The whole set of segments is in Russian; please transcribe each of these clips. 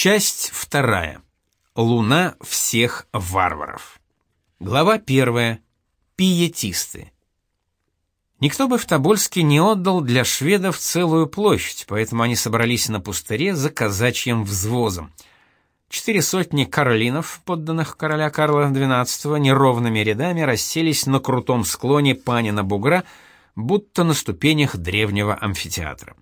Часть вторая. Луна всех варваров. Глава первая. Пиетисты. Никто бы в Тобольске не отдал для шведов целую площадь, поэтому они собрались на пустыре за казачьим взвозом. Четыре сотни карлинов, подданных короля Карла XII, неровными рядами расселись на крутом склоне Панина бугра, будто на ступенях древнего амфитеатра.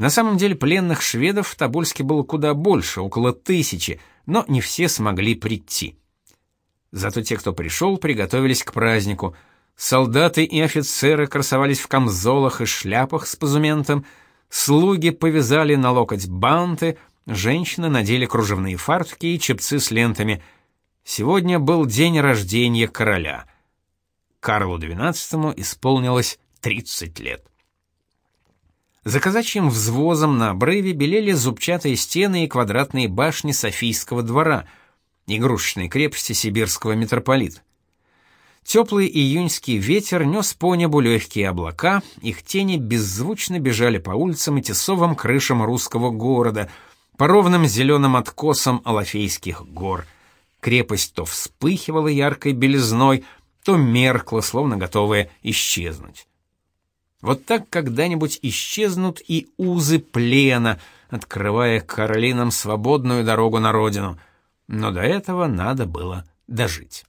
На самом деле пленных шведов в Тобольске было куда больше, около тысячи, но не все смогли прийти. Зато те, кто пришел, приготовились к празднику — Солдаты и офицеры красовались в камзолах и шляпах с позументом, слуги повязали на локоть банты, женщины надели кружевные фартуки и чепцы с лентами. Сегодня был день рождения короля. Карлу XII исполнилось 30 лет. За казачьим взвозом на обрыве белели зубчатые стены и квадратные башни Софийского двора, игрушечной крепости сибирского митрополита. Теплый июньский ветер нес по небу легкие облака, их тени беззвучно бежали по улицам и тесовым крышам русского города, по ровным зеленым откосам Алафейских гор. Крепость то вспыхивала яркой белизной, то меркла, словно готовая исчезнуть. Вот так когда-нибудь исчезнут и узы плена, открывая Каролинам свободную дорогу на родину. Но до этого надо было дожить.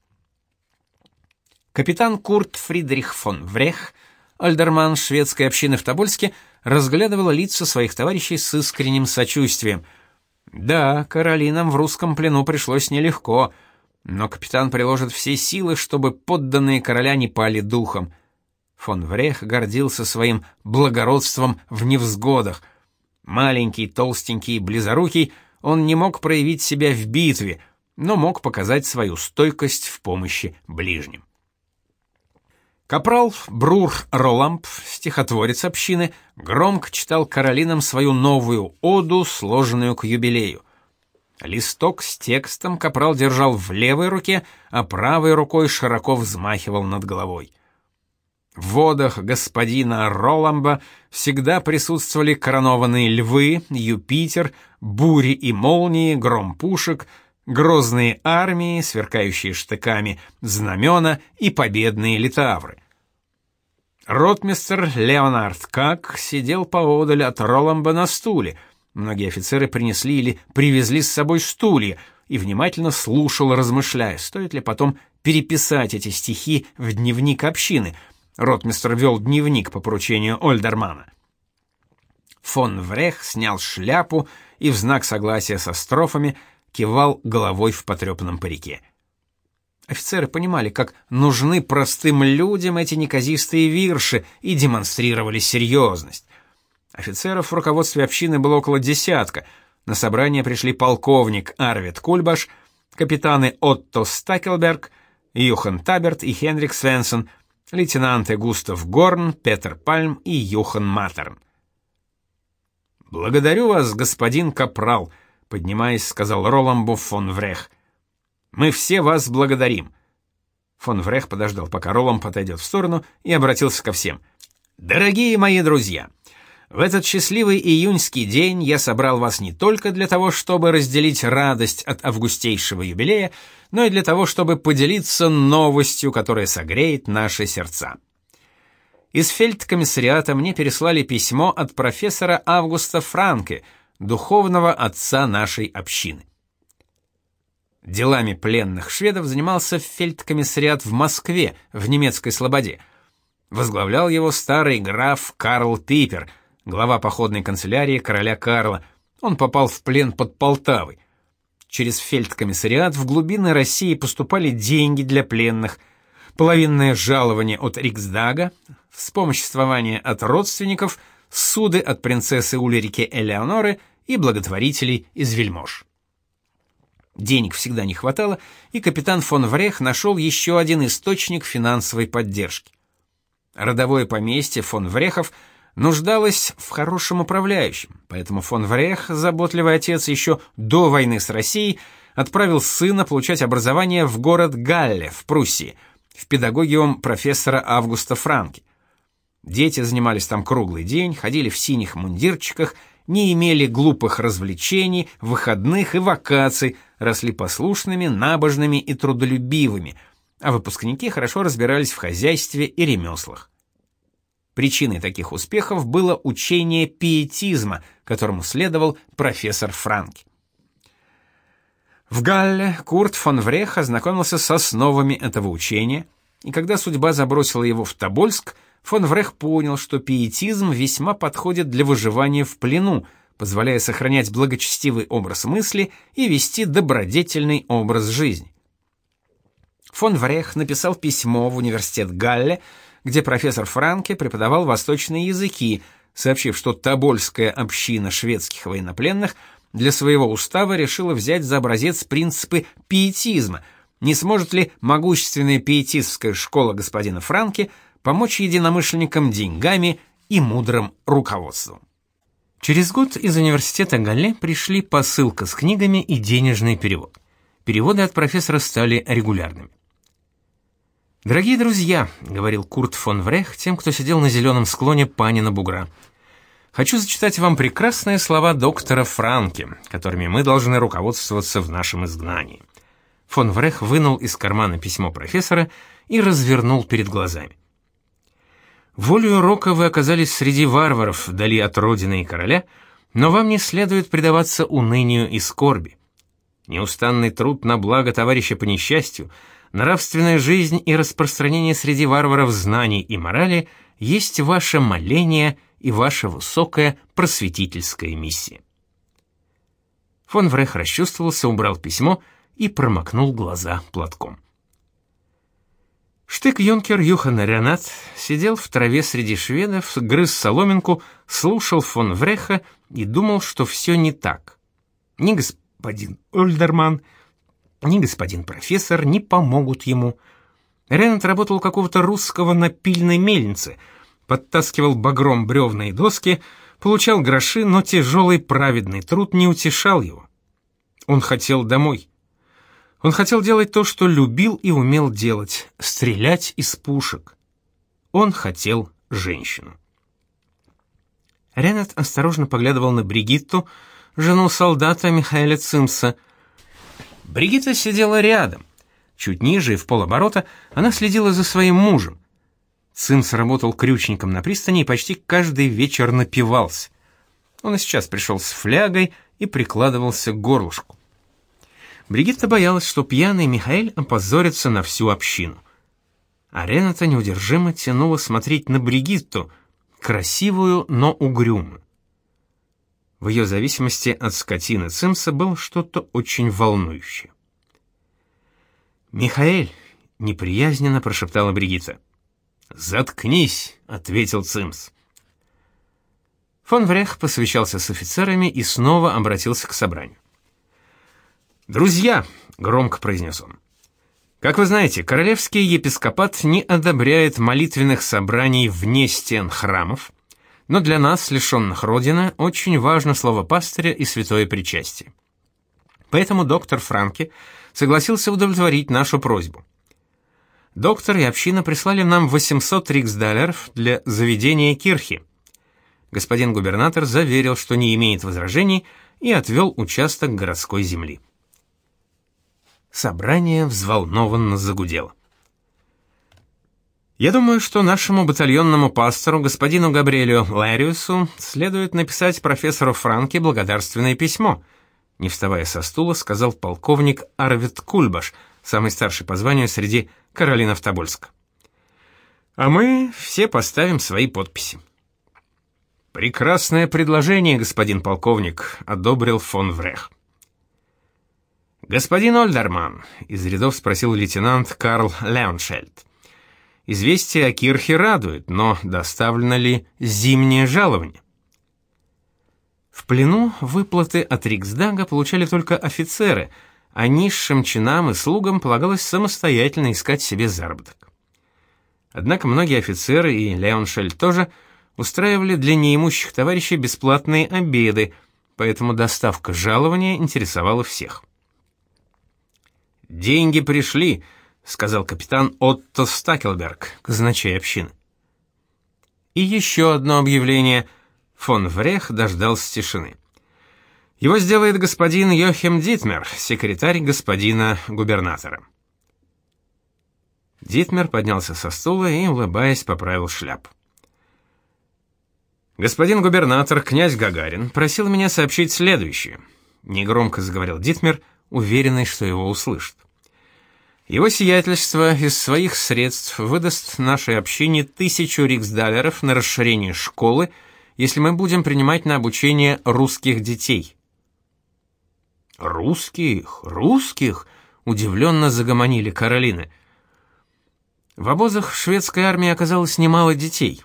Капитан Курт Фридрих фон Врех, альдерман шведской общины в Тобольске, разглядывал лица своих товарищей с искренним сочувствием. Да, Каролинам в русском плену пришлось нелегко, но капитан приложит все силы, чтобы подданные короля не пали духом. Фон Врех гордился своим благородством в невзгодах. Маленький, толстенький, близорукий, он не мог проявить себя в битве, но мог показать свою стойкость в помощи ближним. Капрал Брур Роламп, стихотворец общины, громко читал Каролинам свою новую оду, сложенную к юбилею. Листок с текстом Капрал держал в левой руке, а правой рукой широко взмахивал над головой. В водах господина Роламба всегда присутствовали коронованные львы, Юпитер, бури и молнии, гром пушек, грозные армии, сверкающие штыками, знамена и победные литавры. Ротмистер Леонард Как сидел поодаль от Роламба на стуле. Многие офицеры принесли или привезли с собой стулья и внимательно слушал, размышляя, стоит ли потом переписать эти стихи в дневник общины. Ротмистер вел дневник по поручению Ольдермана. Фон Врех снял шляпу и в знак согласия со строфами кивал головой в потрепанном парике. Офицеры понимали, как нужны простым людям эти неказистые вирши и демонстрировали серьезность. Офицеров в руководстве общины было около десятка. На собрание пришли полковник Арвид Кульбаш, капитаны Отто Стакелберг, Юхан Таберт и Хенрик Свенсон, лейтенанты Густав Горн, Петер Пальм и Юхан Матерн. «Благодарю вас, господин Капрал», — поднимаясь, сказал Роламбу фон Врех. Мы все вас благодарим. Фон Врех подождал, пока Ролом отойдет в сторону, и обратился ко всем. Дорогие мои друзья, в этот счастливый июньский день я собрал вас не только для того, чтобы разделить радость от августейшего юбилея, но и для того, чтобы поделиться новостью, которая согреет наши сердца. Из фельдкомиссариата мне переслали письмо от профессора Августа Франке, духовного отца нашей общины. Делами пленных шведов занимался фельдкомиссариат в Москве, в немецкой слободе. Возглавлял его старый граф Карл Пипер, глава походной канцелярии короля Карла. Он попал в плен под Полтавой. Через фельдкомиссариат в глубины России поступали деньги для пленных, половинное жалование от Риксдага, вспомоществование от родственников, суды от принцессы Ульрики Элеоноры и благотворителей из вельмож. Денег всегда не хватало, и капитан фон Врех нашел еще один источник финансовой поддержки. Родовое поместье фон Врехов нуждалось в хорошем управляющем, поэтому фон Врех, заботливый отец еще до войны с Россией, отправил сына получать образование в город Галле в Пруссии, в педагогиум профессора Августа Франки. Дети занимались там круглый день, ходили в синих мундирчиках не имели глупых развлечений, выходных и вакаций, росли послушными, набожными и трудолюбивыми, а выпускники хорошо разбирались в хозяйстве и ремеслах. Причиной таких успехов было учение пиетизма, которому следовал профессор Франки. В Галле Курт фон Врех ознакомился с основами этого учения, и когда судьба забросила его в Тобольск, фон Врех понял, что пиетизм весьма подходит для выживания в плену, позволяя сохранять благочестивый образ мысли и вести добродетельный образ жизни. Фон Врех написал письмо в университет Галле, где профессор Франке преподавал восточные языки, сообщив, что Тобольская община шведских военнопленных – для своего устава решила взять за образец принципы пиетизма. Не сможет ли могущественная пиетистская школа господина Франки помочь единомышленникам деньгами и мудрым руководством? Через год из университета Галле пришли посылка с книгами и денежный перевод. Переводы от профессора стали регулярными. «Дорогие друзья», — говорил Курт фон Врех тем, кто сидел на зеленом склоне Панина бугра, — хочу зачитать вам прекрасные слова доктора Франки, которыми мы должны руководствоваться в нашем изгнании. Фон Врех вынул из кармана письмо профессора и развернул перед глазами. Волею рока вы оказались среди варваров, вдали от родины и короля, но вам не следует предаваться унынию и скорби. Неустанный труд на благо товарища по несчастью, нравственная жизнь и распространение среди варваров знаний и морали есть ваше моление – и ваша высокая просветительская миссия. Фон Врех расчувствовался, убрал письмо и промокнул глаза платком. Штык-юнкер Юхан Ренат сидел в траве среди шведов, грыз соломинку, слушал фон Вреха и думал, что все не так. Ни господин Ольдерман, ни господин профессор не помогут ему. Ренат работал какого-то русского напильной мельницы — подтаскивал багром бревна и доски, получал гроши, но тяжелый праведный труд не утешал его. Он хотел домой. Он хотел делать то, что любил и умел делать — стрелять из пушек. Он хотел женщину. Ренат осторожно поглядывал на Бригитту, жену солдата Михаэля Цимса. Бригитта сидела рядом. Чуть ниже и в полоборота она следила за своим мужем. Цимс работал крючником на пристани и почти каждый вечер напивался. Он и сейчас пришел с флягой и прикладывался к горлышку. Бригитта боялась, что пьяный Михаил опозорится на всю общину. А Рената неудержимо тянула смотреть на Бригитту, красивую, но угрюмую. В ее зависимости от скотины Цимса было что-то очень волнующее. «Михаэль!» — неприязненно прошептала Бригитта. «Заткнись», — ответил Цимс. Фон Врех посвящался с офицерами и снова обратился к собранию. «Друзья», — громко произнес он, — «как вы знаете, королевский епископат не одобряет молитвенных собраний вне стен храмов, но для нас, лишенных Родины, очень важно слово пастыря и святое причастие. Поэтому доктор Франки согласился удовлетворить нашу просьбу. Доктор и община прислали нам 800 риксдалеров для заведения кирхи. Господин губернатор заверил, что не имеет возражений, и отвел участок городской земли. Собрание взволнованно загудело. Я думаю, что нашему батальонному пастору, господину Габриэлю Лариусу, следует написать профессору Франке благодарственное письмо, не вставая со стула, сказал полковник Арвид Кульбаш, самый старший по званию среди Каролина Тобольск. А мы все поставим свои подписи. Прекрасное предложение, господин полковник, одобрил фон Врех. Господин Ольдерман, из рядов спросил лейтенант Карл Леоншельд. Известие о Кирхе радует, но доставлено ли зимнее жалование? В плену выплаты от Риксдага получали только офицеры – а низшим чинам и слугам полагалось самостоятельно искать себе заработок. Однако многие офицеры и Леоншель тоже устраивали для неимущих товарищей бесплатные обеды, поэтому доставка жалования интересовала всех. «Деньги пришли», — сказал капитан Отто Стакелберг, казначей общины. И еще одно объявление. Фон Врех дождался тишины. Его сделает господин Йохем Дитмер, секретарь господина губернатора. Дитмер поднялся со стула и, улыбаясь, поправил шляпу. Господин губернатор, князь Гагарин, просил меня сообщить следующее. Негромко заговорил Дитмер, уверенный, что его услышат. Его сиятельство из своих средств выдаст нашей общине тысячу риксдалеров на расширение школы, если мы будем принимать на обучение русских детей. «Русских? Русских?» — удивленно загомонили Каролины. В обозах шведской армии оказалось немало детей.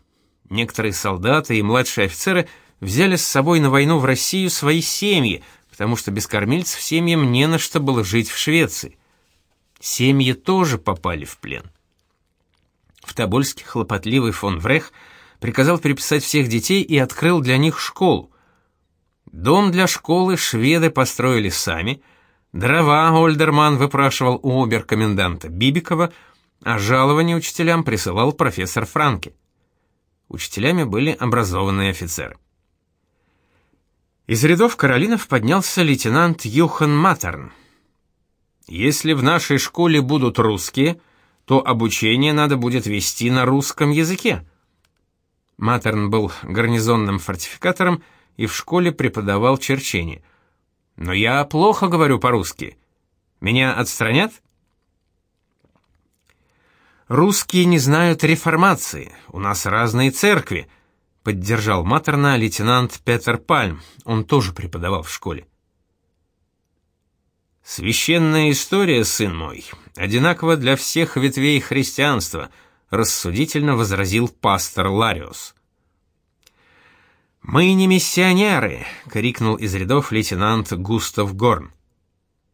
Некоторые солдаты и младшие офицеры взяли с собой на войну в Россию свои семьи, потому что без кормильцев семьям не на что было жить в Швеции. Семьи тоже попали в плен. В Тобольске хлопотливый фон Врех приказал переписать всех детей и открыл для них школу. Дом для школы шведы построили сами, дрова Ольдерман выпрашивал у обер-коменданта Бибикова, а жалование учителям присылал профессор Франке. Учителями были образованные офицеры. Из рядов Каролинов поднялся лейтенант Юхан Матерн. Если в нашей школе будут русские, то обучение надо будет вести на русском языке. Матерн был гарнизонным фортификатором и в школе преподавал черчение. Но я плохо говорю по-русски. Меня отстранят? Русские не знают реформации. У нас разные церкви, поддержал Матерна лейтенант Петер Пальм. Он тоже преподавал в школе. Священная история, сын мой, одинакова для всех ветвей христианства, рассудительно возразил пастор Лариус. «Мы не миссионеры!» — крикнул из рядов лейтенант Густав Горн.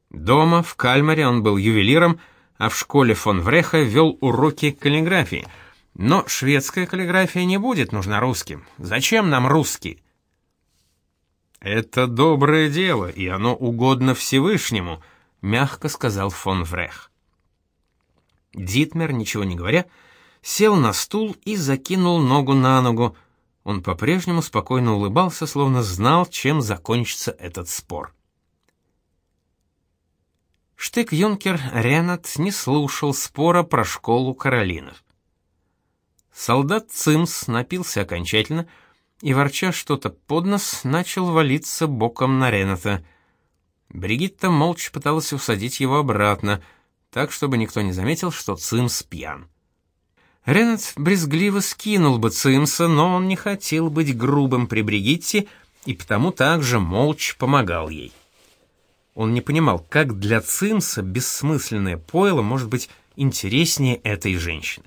Дома, в Кальмаре, он был ювелиром, а в школе фон Вреха вел уроки каллиграфии. Но шведская каллиграфия не будет нужна русским. Зачем нам русский? «Это доброе дело, и оно угодно Всевышнему», — мягко сказал фон Врех. Дитмер, ничего не говоря, сел на стул и закинул ногу на ногу, он по-прежнему спокойно улыбался, словно знал, чем закончится этот спор. Штык-юнкер Ренат не слушал спора про школу Каролинов. Солдат Цимс напился окончательно и, ворча что-то под нос, начал валиться боком на Рената. Бригитта молча пыталась усадить его обратно, так, чтобы никто не заметил, что Цимс пьян. Ренат брезгливо скинул бы Цимса, но он не хотел быть грубым при Бригитте и потому также молча помогал ей. Он не понимал, как для Цимса бессмысленное пойло может быть интереснее этой женщины.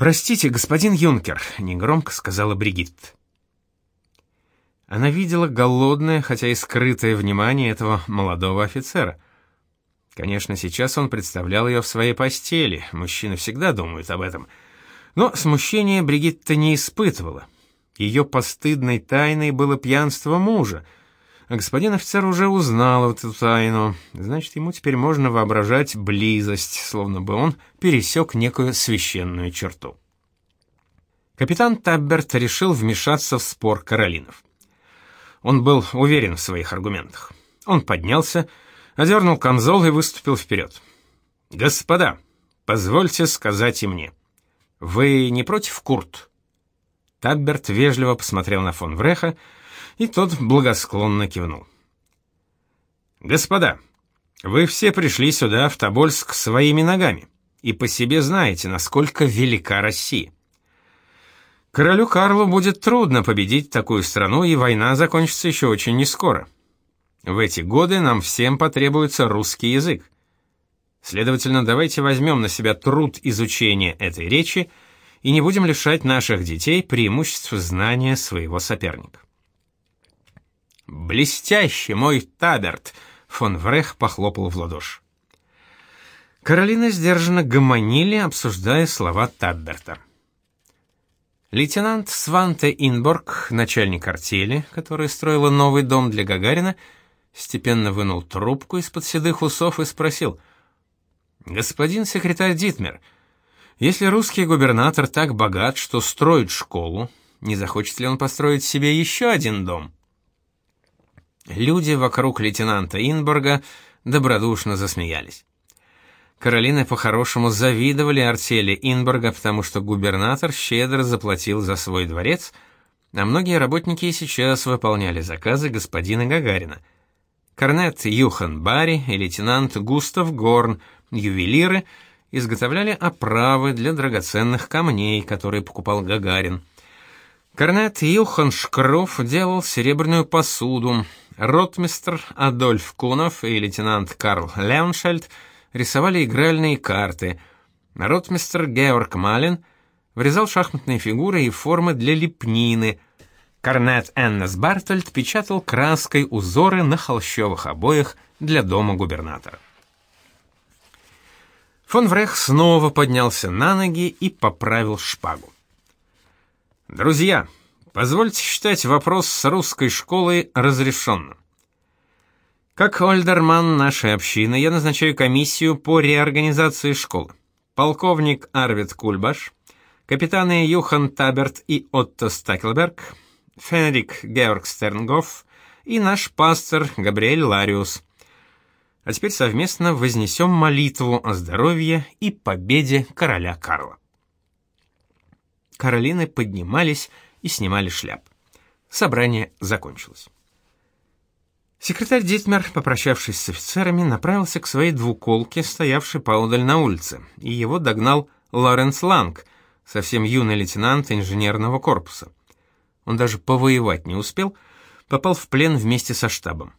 «Простите, господин Юнкер», — негромко сказала Бригитт. Она видела голодное, хотя и скрытое внимание этого молодого офицера — Конечно, сейчас он представлял ее в своей постели, мужчины всегда думают об этом. Но смущения Бригитта не испытывала. Ее постыдной тайной было пьянство мужа, господин офицер уже узнал эту тайну. Значит, ему теперь можно воображать близость, словно бы он пересек некую священную черту. Капитан Табберт решил вмешаться в спор Каролинов. Он был уверен в своих аргументах. Он поднялся, одернул камзол и выступил вперед. «Господа, позвольте сказать и мне. Вы не против Курт?» Табберт вежливо посмотрел на фон Вреха, и тот благосклонно кивнул. «Господа, вы все пришли сюда, в Тобольск, своими ногами, и по себе знаете, насколько велика Россия. Королю Карлу будет трудно победить такую страну, и война закончится еще очень нескоро. В эти годы нам всем потребуется русский язык. Следовательно, давайте возьмем на себя труд изучения этой речи и не будем лишать наших детей преимуществ знания своего соперника. «Блестяще, мой Таберт!» — фон Врех похлопал в ладоши. Каролина сдержанно гомонили, обсуждая слова Табберта. Лейтенант Сванте Инборг, начальник артели, которая строила новый дом для Гагарина, — степенно вынул трубку из-под седых усов и спросил: "Господин секретарь Дитмер, если русский губернатор так богат, что строит школу, не захочет ли он построить себе еще один дом. Люди вокруг лейтенанта Инборга добродушно засмеялись. Каролины по-хорошему завидовали артели Инборга, потому что губернатор щедро заплатил за свой дворец, а многие работники и сейчас выполняли заказы господина Гагарина. Корнет Юхан Барри и лейтенант Густав Горн, ювелиры, изготовляли оправы для драгоценных камней, которые покупал Гагарин. Корнет Юхан Шкров делал серебряную посуду, ротмистр Адольф Кунов и лейтенант Карл Леоншельд рисовали игральные карты. Ротмистр Георг Малин вырезал шахматные фигуры и формы для лепнины. Корнет Эннес Бартольд печатал краской узоры на холщовых обоях для дома губернатора. Фон Врех снова поднялся на ноги и поправил шпагу. «Друзья, позвольте считать вопрос с русской школой разрешенным. Как ольдерман нашей общины я назначаю комиссию по реорганизации школы. Полковник Арвид Кульбаш, капитаны Юхан Таберт и Отто Стакелберг, Фенрик Георг Стернгоф и наш пастор Габриэль Лариус – а теперь совместно вознесем молитву о здоровье и победе короля Карла. Каролины поднимались и снимали шляп. Собрание закончилось. Секретарь Дитмер, попрощавшись с офицерами, направился к своей двуколке, стоявшей поодаль на улице, и его догнал Лоренс Ланг, совсем юный лейтенант инженерного корпуса. Он даже повоевать не успел, попал в плен вместе со штабом.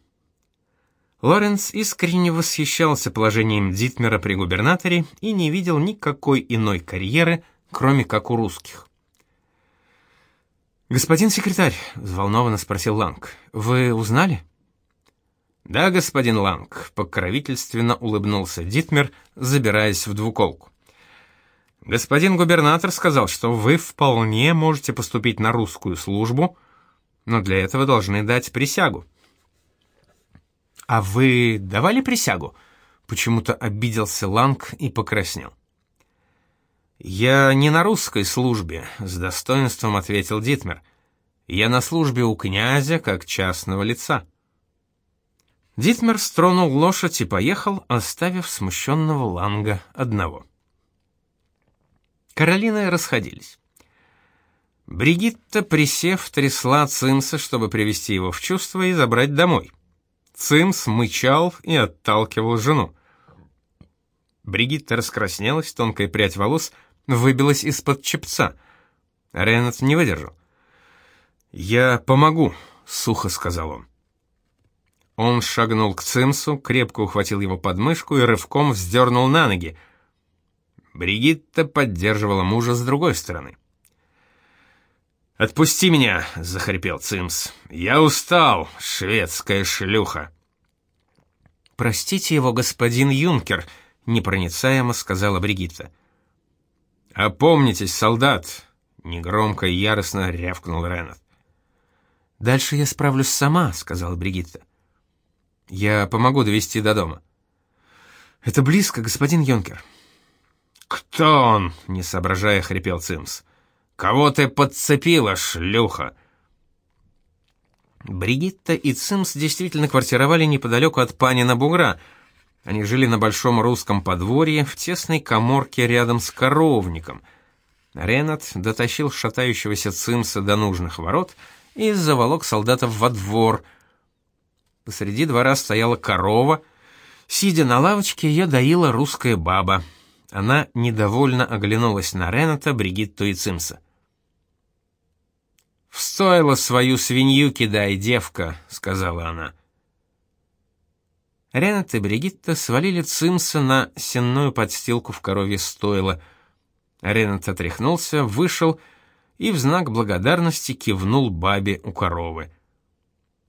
Лоренс искренне восхищался положением Дитмера при губернаторе и не видел никакой иной карьеры, кроме как у русских. «Господин секретарь», — взволнованно спросил Ланг, — «вы узнали?» «Да, господин Ланг», — покровительственно улыбнулся Дитмер, забираясь в двуколку. «Господин губернатор сказал, что вы вполне можете поступить на русскую службу, но для этого должны дать присягу». «А вы давали присягу?» Почему-то обиделся Ланг и покраснел. «Я не на русской службе», — с достоинством ответил Дитмер. «Я на службе у князя, как частного лица». Дитмер стронул лошадь и поехал, оставив смущенного Ланга одного. Каролины расходились. Бригитта, присев, трясла Цимса, чтобы привести его в чувство и забрать домой. Цимс мычал и отталкивал жену. Бригитта раскраснелась, тонкая прядь волос выбилась из-под чепца. Ренат не выдержал. «Я помогу», — сухо сказал он. Он шагнул к Цимсу, крепко ухватил его подмышку и рывком вздернул на ноги. Бригитта поддерживала мужа с другой стороны. «Отпусти меня!» — захрипел Цимс. «Я устал, шведская шлюха!» «Простите его, господин Юнкер», — непроницаемо сказала Бригитта. «Опомнитесь, солдат!» — негромко и яростно рявкнул Ренат. «Дальше я справлюсь сама», — сказала Бригитта. «Я помогу довести до дома». «Это близко, господин Юнкер». «Кто он?» — не соображая, хрипел Цимс. Кого ты подцепила, шлюха?» Бригитта и Цимс действительно квартировали неподалеку от Панина Бугра. Они жили на большом русском подворье в тесной коморке рядом с коровником. Ренат дотащил шатающегося Цимса до нужных ворот и заволок солдатов во двор. Посреди двора стояла корова. Сидя на лавочке, ее доила русская баба. Она недовольно оглянулась на Рената, Бригитту и Цимса. «В свою свинью кидай, девка», — сказала она. Ренат и Бригитта свалили Цимса на сенную подстилку в коровье стойло. Ренат отряхнулся, вышел и в знак благодарности кивнул бабе у коровы.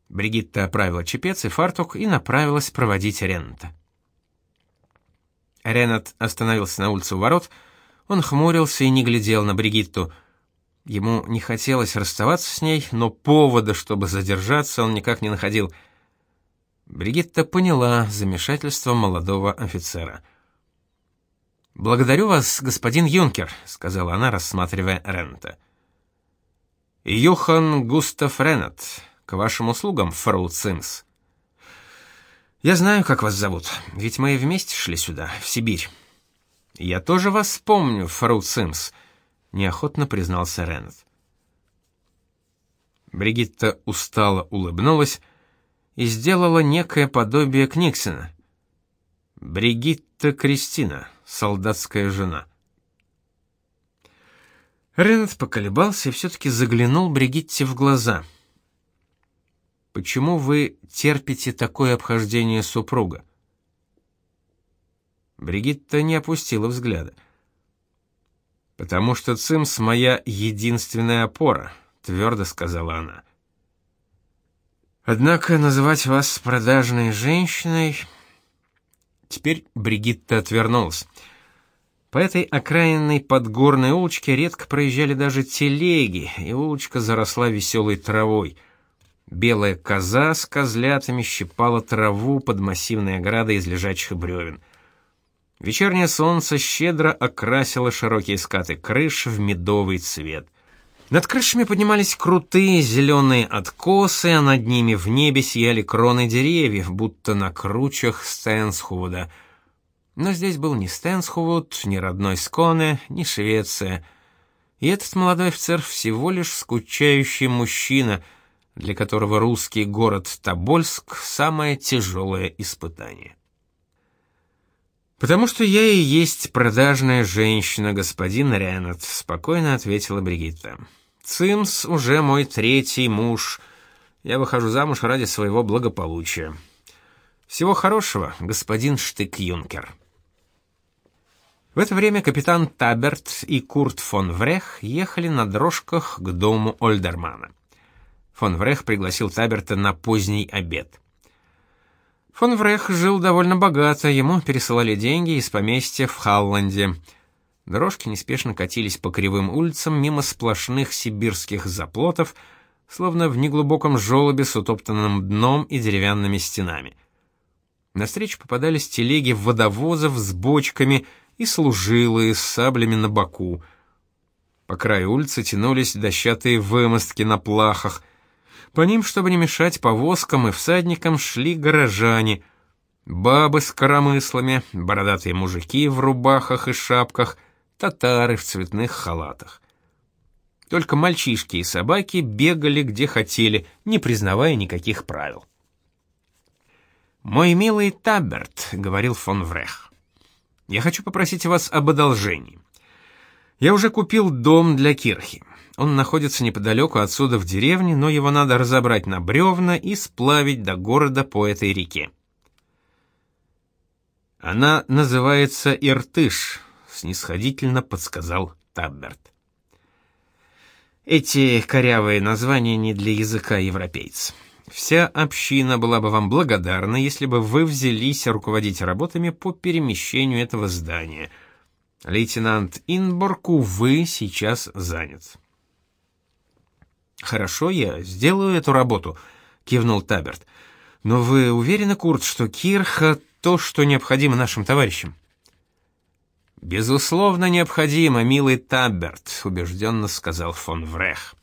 Бригитта оправила чепец и фартук и направилась проводить Рената. Ренат остановился на улице у ворот. Он хмурился и не глядел на Бригитту. Ему не хотелось расставаться с ней, но повода, чтобы задержаться, он никак не находил. Бригитта поняла замешательство молодого офицера. «Благодарю вас, господин Юнкер», — сказала она, рассматривая Рента. Йохан Густав Ренат, к вашим услугам, фрау Цимс. Я знаю, как вас зовут, ведь мы вместе шли сюда, в Сибирь. Я тоже вас помню, фрау Цимс, неохотно признался Ренат. Бригитта устало улыбнулась и сделала некое подобие Книксена. Бригитта Кристина, солдатская жена. Ренат поколебался и все-таки заглянул Бригитте в глаза. «Почему вы терпите такое обхождение супруга?» Бригитта не опустила взгляда. «Потому что Цимс — моя единственная опора», — твердо сказала она. «Однако называть вас продажной женщиной...» Теперь Бригитта отвернулась. По этой окраинной подгорной улочке редко проезжали даже телеги, и улочка заросла веселой травой. Белая коза с козлятами щипала траву под массивной оградой из лежачих бревен. Вечернее солнце щедро окрасило широкие скаты крыш в медовый цвет. Над крышами поднимались крутые зеленые откосы, а над ними в небе сияли кроны деревьев, будто на кручах Стэнсхуда — но здесь был ни Стэнсхуд, ни родной Сконе, ни Швеция. И этот молодой офицер всего лишь скучающий мужчина, для которого русский город Тобольск — самое тяжелое испытание. «Потому что я и есть продажная женщина, господин Ренат», — спокойно ответила Бригитта. «Цимс уже мой третий муж. Я выхожу замуж ради своего благополучия. Всего хорошего, господин Штык-Юнкер». В это время капитан Таберт и Курт фон Врех ехали на дрожках к дому Ольдермана. Фон Врех пригласил Таберта на поздний обед. Фон Врех жил довольно богато, ему пересылали деньги из поместья в Халланде. Дорожки неспешно катились по кривым улицам мимо сплошных сибирских заплотов, словно в неглубоком желобе с утоптанным дном и деревянными стенами. На встречу попадались телеги водовозов с бочками — и служилые с саблями на боку. По краю улицы тянулись дощатые вымостки на плахах. По ним, чтобы не мешать повозкам и всадникам, шли горожане. Бабы с коромыслами, бородатые мужики в рубахах и шапках, татары в цветных халатах. Только мальчишки и собаки бегали где хотели, не признавая никаких правил. «Мой милый Таберт», — говорил фон Врех, я хочу попросить вас об одолжении. Я уже купил дом для Кирхи. Он находится неподалеку отсюда в деревне, но его надо разобрать на бревна и сплавить до города по этой реке. Она называется Иртыш, снисходительно подсказал Табберт. Эти корявые названия не для языка европейца. Вся община была бы вам благодарна, если бы вы взялись руководить работами по перемещению этого здания. Лейтенант Инборг, увы, сейчас занят. Хорошо, я сделаю эту работу, кивнул Таберт. Но вы уверены, Курт, что Кирха то, что необходимо нашим товарищам? Безусловно, необходимо, милый Таберт, убежденно сказал фон Врех.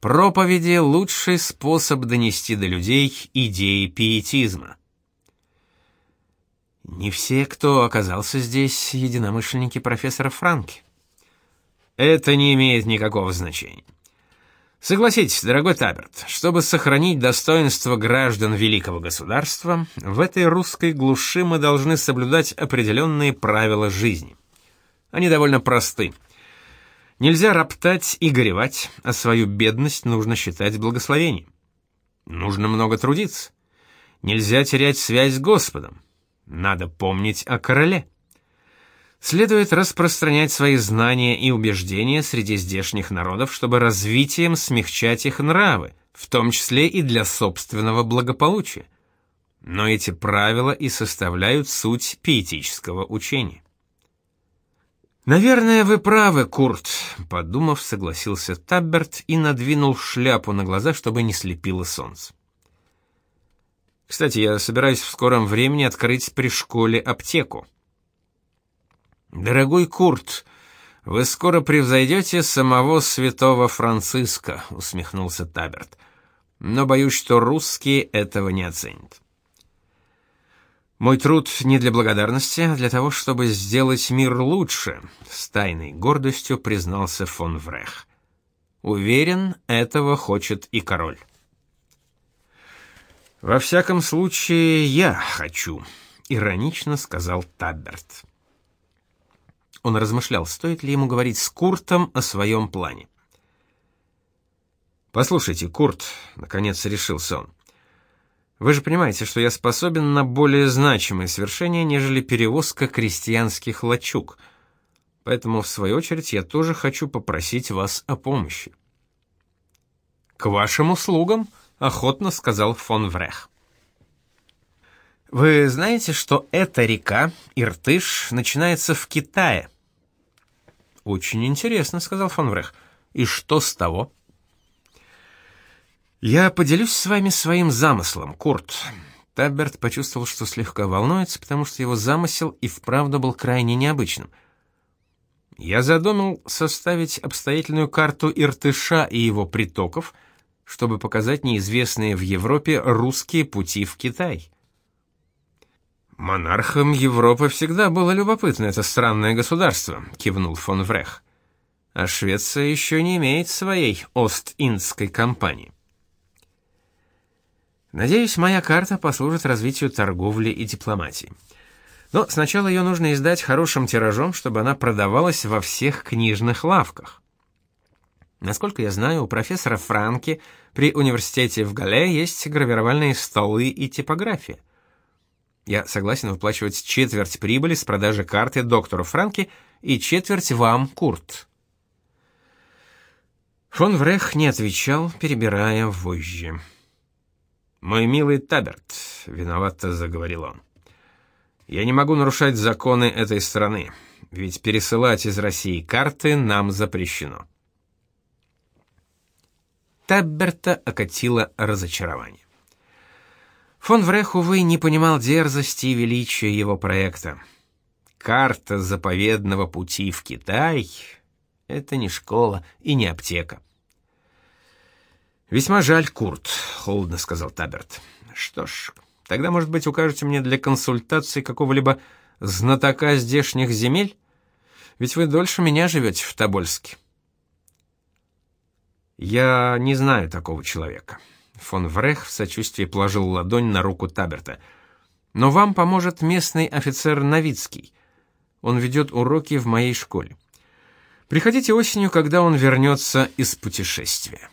Проповеди — лучший способ донести до людей идеи пиетизма. Не все, кто оказался здесь, единомышленники профессора Франки. Это не имеет никакого значения. Согласитесь, дорогой Таберт, чтобы сохранить достоинство граждан великого государства, в этой русской глуши мы должны соблюдать определенные правила жизни. Они довольно просты — Нельзя роптать и горевать, а свою бедность нужно считать благословением. Нужно много трудиться. Нельзя терять связь с Господом. Надо помнить о короле. Следует распространять свои знания и убеждения среди здешних народов, чтобы развитием смягчать их нравы, в том числе и для собственного благополучия. Но эти правила и составляют суть пиетического учения. Наверное, вы правы, Курт, подумав, согласился Табберт и надвинул шляпу на глаза, чтобы не слепило солнце. Кстати, я собираюсь в скором времени открыть при школе аптеку. Дорогой Курт, Вы скоро превзойдете самого святого Франциска, усмехнулся Таберт. Но боюсь, что русские этого не оценят. Мой труд не для благодарности, а для того, чтобы сделать мир лучше, с тайной гордостью признался фон Врех. Уверен, этого хочет и король. Во всяком случае, я хочу, иронично сказал Таберт. Он размышлял, стоит ли ему говорить с Куртом о своем плане. Послушайте, Курт, наконец решился он. Вы же понимаете, что я способен на более значимые свершения, нежели перевозка крестьянских лачуг. Поэтому в свою очередь я тоже хочу попросить вас о помощи. К вашим услугам, охотно сказал фон Врех. Вы знаете, что эта река, Иртыш, начинается в Китае? Очень интересно, сказал фон Врех. И что с того? Я поделюсь с вами своим замыслом, Курт. Таберт почувствовал, что слегка волнуется, потому что его замысел и вправду был крайне необычным. Я задумал составить обстоятельную карту Иртыша и его притоков, чтобы показать неизвестные в Европе русские пути в Китай. Монархом Европы всегда было любопытно это странное государство, кивнул фон Врех. А Швеция еще не имеет своей Ост-Индской компании. Надеюсь, моя карта послужит развитию торговли и дипломатии. Но сначала ее нужно издать хорошим тиражом, чтобы она продавалась во всех книжных лавках. Насколько я знаю, у профессора Франки при университете в Гале есть гравировальные столы и типография. Я согласен выплачивать четверть прибыли с продажи карты доктору Франки и четверть вам, Курт. Фон Врех не отвечал, перебирая вожжи. «Мой милый Таберт», — виновато заговорил он, — «я не могу нарушать законы этой страны, ведь пересылать из России карты нам запрещено». Таберта окатило разочарование. Фон Врех, увы, не понимал дерзости и величия его проекта. Карта заповедного пути в Китай — это не школа и не аптека. «Весьма жаль, Курт», — холодно сказал Таберт. «Что ж, тогда, может быть, укажете мне для консультации какого-либо знатока здешних земель? Ведь вы дольше меня живете в Тобольске». «Я не знаю такого человека». Фон Врех в сочувствии положил ладонь на руку Таберта. «Но вам поможет местный офицер Новицкий. Он ведет уроки в моей школе. Приходите осенью, когда он вернется из путешествия».